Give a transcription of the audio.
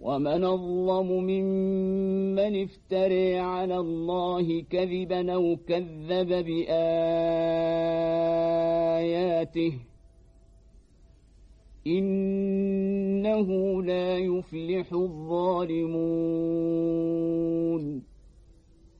ومن الظلم ممن افتري على الله كذبا أو كذب بآياته إنه لا يفلح الظالمون